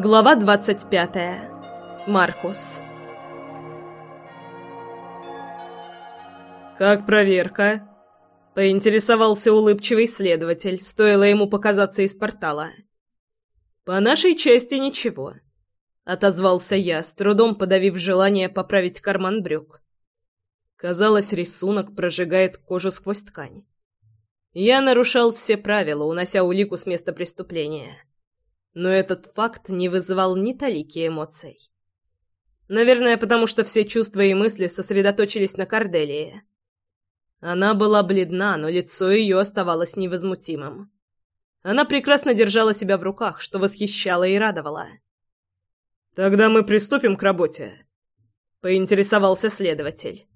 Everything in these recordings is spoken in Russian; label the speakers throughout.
Speaker 1: Глава двадцать пятая. Маркус.
Speaker 2: «Как проверка?» — поинтересовался улыбчивый следователь, стоило ему показаться из портала. «По нашей части ничего», — отозвался я, с трудом подавив желание поправить карман брюк. Казалось, рисунок прожигает кожу сквозь ткань. Я нарушал все правила, унося улику с места преступления но этот факт не вызывал ни талики эмоций. Наверное, потому что все чувства и мысли сосредоточились на Корделии. Она была бледна, но лицо ее оставалось невозмутимым. Она прекрасно держала себя в руках, что восхищало и радовало. «Тогда мы приступим к работе», — поинтересовался следователь.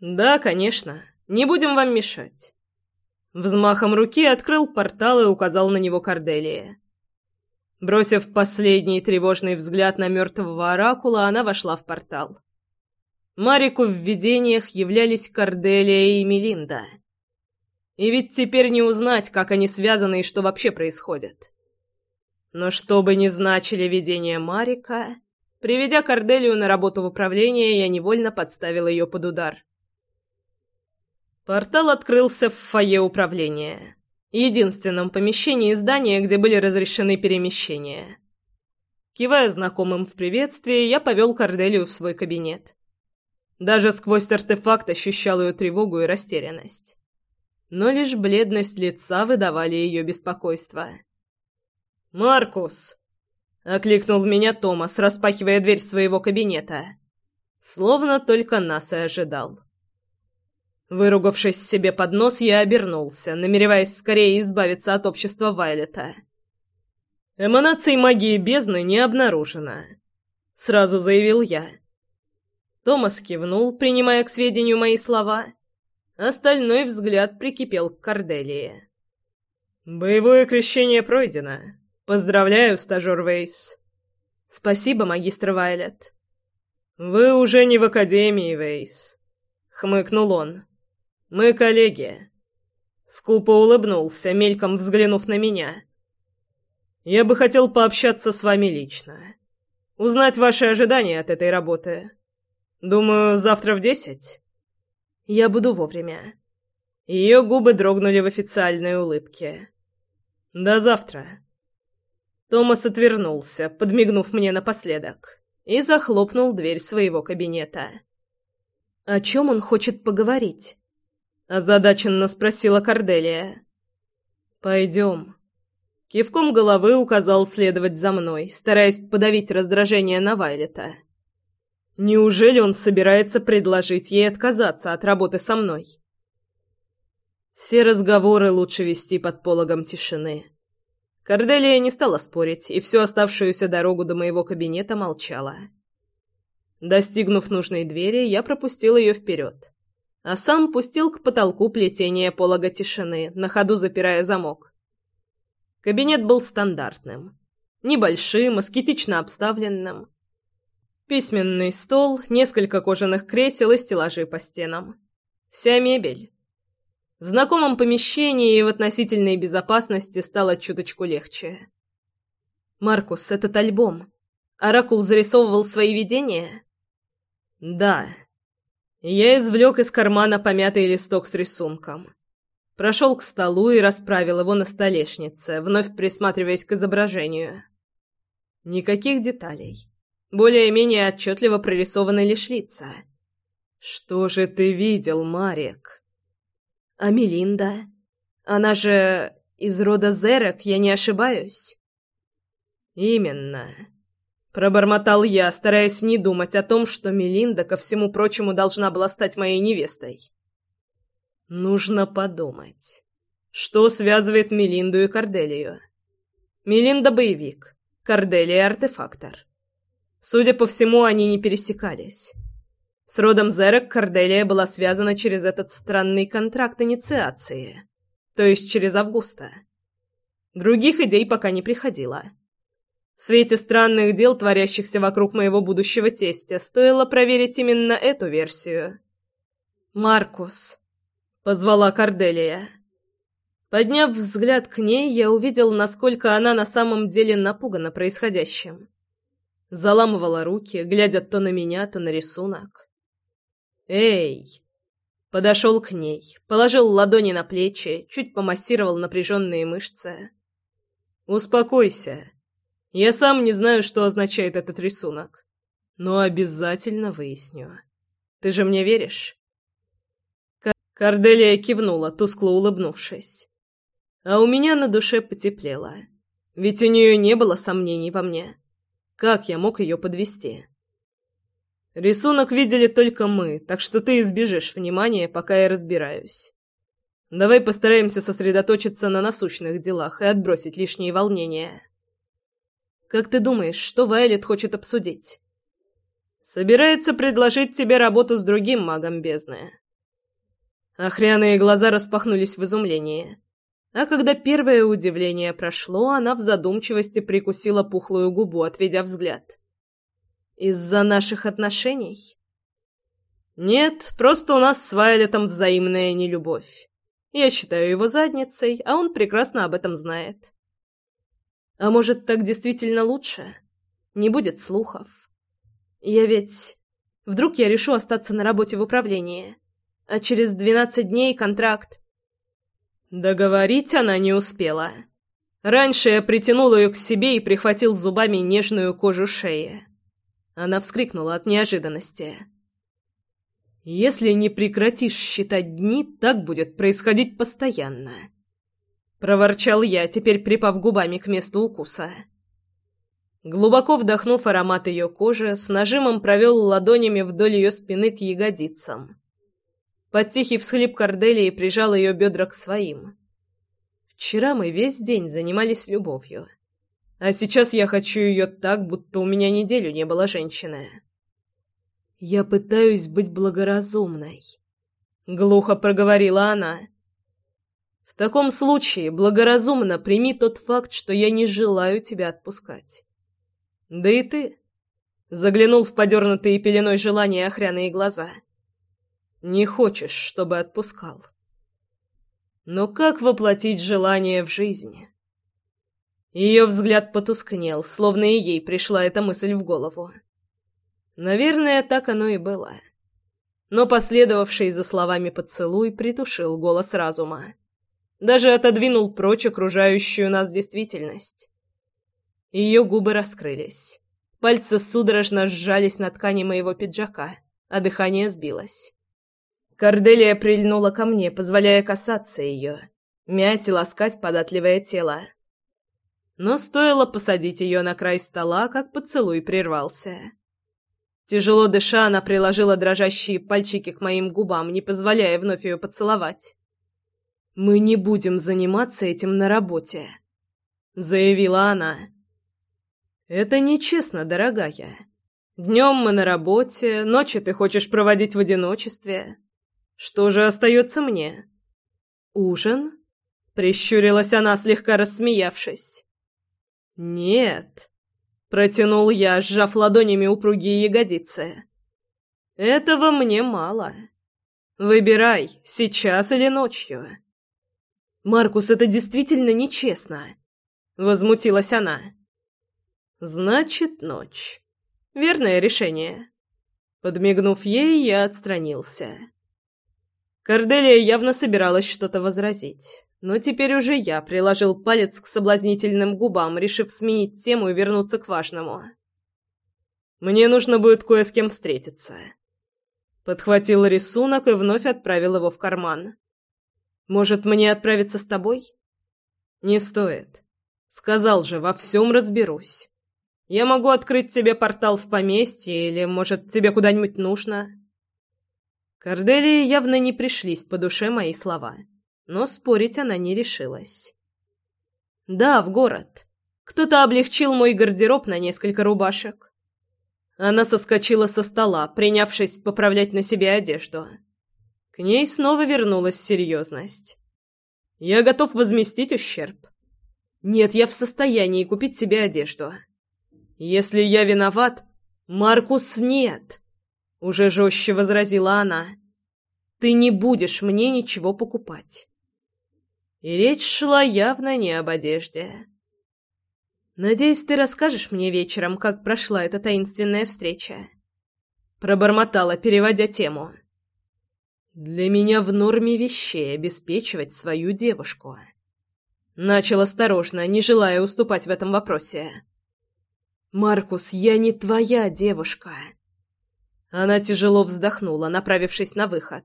Speaker 2: «Да, конечно. Не будем вам мешать». Взмахом руки открыл портал и указал на него Корделия. Бросив последний тревожный взгляд на мертвого оракула, она вошла в портал. Марику в видениях являлись Корделия и Мелинда. И ведь теперь не узнать, как они связаны и что вообще происходит. Но что бы ни значили видения Марика, приведя Корделию на работу в управление, я невольно подставил ее под удар. Портал открылся в фойе управления единственном помещении здания, где были разрешены перемещения. Кивая знакомым в приветствии, я повел Корделию в свой кабинет. Даже сквозь артефакт ощущал ее тревогу и растерянность. Но лишь бледность лица выдавали ее беспокойство. «Маркус!» — окликнул меня Томас, распахивая дверь своего кабинета. Словно только нас и ожидал. Выругавшись себе под нос, я обернулся, намереваясь скорее избавиться от общества Вайлета. «Эманаций магии бездны не обнаружено», — сразу заявил я. Томас кивнул, принимая к сведению мои слова. Остальной взгляд прикипел к Корделии. «Боевое крещение пройдено. Поздравляю, стажер Вейс». «Спасибо, магистр Вайлет». «Вы уже не в Академии, Вейс», — хмыкнул он. Мы коллеги». Скупо улыбнулся, мельком взглянув на меня. «Я бы хотел пообщаться с вами лично. Узнать ваши ожидания от этой работы. Думаю, завтра в десять?» «Я буду вовремя». Ее губы дрогнули в официальной улыбке. «До завтра». Томас отвернулся, подмигнув мне напоследок, и захлопнул дверь своего кабинета. «О чем он хочет поговорить?» — озадаченно спросила Корделия. «Пойдем». Кивком головы указал следовать за мной, стараясь подавить раздражение на Вайлета. Неужели он собирается предложить ей отказаться от работы со мной? Все разговоры лучше вести под пологом тишины. Корделия не стала спорить, и всю оставшуюся дорогу до моего кабинета молчала. Достигнув нужной двери, я пропустил ее вперед а сам пустил к потолку плетение полога тишины, на ходу запирая замок. Кабинет был стандартным. Небольшим, аскетично обставленным. Письменный стол, несколько кожаных кресел и стеллажи по стенам. Вся мебель. В знакомом помещении и в относительной безопасности стало чуточку легче. «Маркус, этот альбом. Оракул зарисовывал свои видения?» «Да», я извлек из кармана помятый листок с рисунком. Прошел к столу и расправил его на столешнице, вновь присматриваясь к изображению. Никаких деталей. Более-менее отчетливо прорисованы лишь лица. «Что же ты видел, Марик?» «А Мелинда? Она же из рода Зерек, я не ошибаюсь?» «Именно. Пробормотал я, стараясь не думать о том, что Мелинда, ко всему прочему, должна была стать моей невестой. Нужно подумать. Что связывает Мелинду и Корделию? Мелинда — боевик, Корделия — артефактор. Судя по всему, они не пересекались. С родом Зерек Корделия была связана через этот странный контракт инициации, то есть через Августа. Других идей пока не приходило. В свете странных дел, творящихся вокруг моего будущего тестя, стоило проверить именно эту версию. «Маркус», — позвала Корделия. Подняв взгляд к ней, я увидел, насколько она на самом деле напугана происходящим. Заламывала руки, глядя то на меня, то на рисунок. «Эй!» Подошел к ней, положил ладони на плечи, чуть помассировал напряженные мышцы. «Успокойся. Я сам не знаю, что означает этот рисунок, но обязательно выясню. Ты же мне веришь?» Корделия кивнула, тускло улыбнувшись. А у меня на душе потеплело. Ведь у нее не было сомнений во мне. Как я мог ее подвести? Рисунок видели только мы, так что ты избежишь внимания, пока я разбираюсь. Давай постараемся сосредоточиться на насущных делах и отбросить лишние волнения. Как ты думаешь, что Вайлет хочет обсудить? Собирается предложить тебе работу с другим магом бездны. Охряные глаза распахнулись в изумлении. А когда первое удивление прошло, она в задумчивости прикусила пухлую губу, отведя взгляд. Из-за наших отношений? Нет, просто у нас с Вайлетом взаимная нелюбовь. Я считаю его задницей, а он прекрасно об этом знает. А может, так действительно лучше? Не будет слухов. Я ведь... Вдруг я решу остаться на работе в управлении, а через двенадцать дней контракт... Договорить она не успела. Раньше я притянул ее к себе и прихватил зубами нежную кожу шеи. Она вскрикнула от неожиданности. «Если не прекратишь считать дни, так будет происходить постоянно», — проворчал я, теперь припав губами к месту укуса. Глубоко вдохнув аромат ее кожи, с нажимом провел ладонями вдоль ее спины к ягодицам. Под тихий всхлип Корделии прижал ее бедра к своим. Вчера мы весь день занимались любовью. А сейчас я хочу ее так, будто у меня неделю не было женщины. Я пытаюсь быть благоразумной, глухо проговорила она. В таком случае благоразумно прими тот факт, что я не желаю тебя отпускать. Да и ты заглянул в подернутые пеленой желания охряные глаза. Не хочешь, чтобы отпускал. Но как воплотить желание в жизнь? Ее взгляд потускнел, словно и ей пришла эта мысль в голову. Наверное, так оно и было. Но последовавший за словами поцелуй притушил голос разума. Даже отодвинул прочь окружающую нас действительность. Ее губы раскрылись. Пальцы судорожно сжались на ткани моего пиджака, а дыхание сбилось. Корделия прильнула ко мне, позволяя касаться ее, мять и ласкать податливое тело. Но стоило посадить ее на край стола, как поцелуй прервался. Тяжело дыша, она приложила дрожащие пальчики к моим губам, не позволяя вновь ее поцеловать. «Мы не будем заниматься этим на работе», — заявила она. «Это нечестно, дорогая. Днем мы на работе, ночи ты хочешь проводить в одиночестве. Что же остается мне?» «Ужин?» — прищурилась она, слегка рассмеявшись. «Нет», — протянул я, сжав ладонями упругие ягодицы. «Этого мне мало. Выбирай, сейчас или ночью». «Маркус, это действительно нечестно», — возмутилась она. «Значит, ночь. Верное решение». Подмигнув ей, я отстранился. Корделия явно собиралась что-то возразить. Но теперь уже я приложил палец к соблазнительным губам, решив сменить тему и вернуться к важному. «Мне нужно будет кое с кем встретиться». Подхватил рисунок и вновь отправил его в карман. «Может, мне отправиться с тобой?» «Не стоит. Сказал же, во всем разберусь. Я могу открыть тебе портал в поместье, или, может, тебе куда-нибудь нужно?» Корделии явно не пришлись по душе мои слова но спорить она не решилась. «Да, в город. Кто-то облегчил мой гардероб на несколько рубашек». Она соскочила со стола, принявшись поправлять на себе одежду. К ней снова вернулась серьезность. «Я готов возместить ущерб. Нет, я в состоянии купить себе одежду. Если я виноват, Маркус нет!» Уже жестче возразила она. «Ты не будешь мне ничего покупать. И речь шла явно не об одежде. «Надеюсь, ты расскажешь мне вечером, как прошла эта таинственная встреча?» Пробормотала, переводя тему. «Для меня в норме вещей обеспечивать свою девушку». Начал осторожно, не желая уступать в этом вопросе. «Маркус, я не твоя девушка». Она тяжело вздохнула, направившись на выход.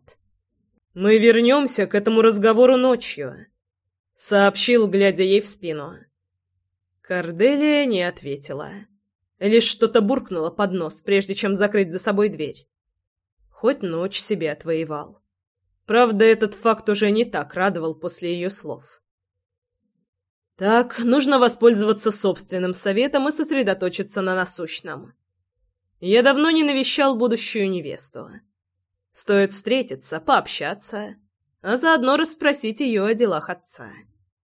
Speaker 2: «Мы вернемся к этому разговору ночью», — сообщил, глядя ей в спину. Корделия не ответила. Лишь что-то буркнула под нос, прежде чем закрыть за собой дверь. Хоть ночь себе отвоевал. Правда, этот факт уже не так радовал после ее слов. Так, нужно воспользоваться собственным советом и сосредоточиться на насущном. Я давно не навещал будущую невесту. Стоит встретиться, пообщаться, а заодно расспросить ее о делах отца.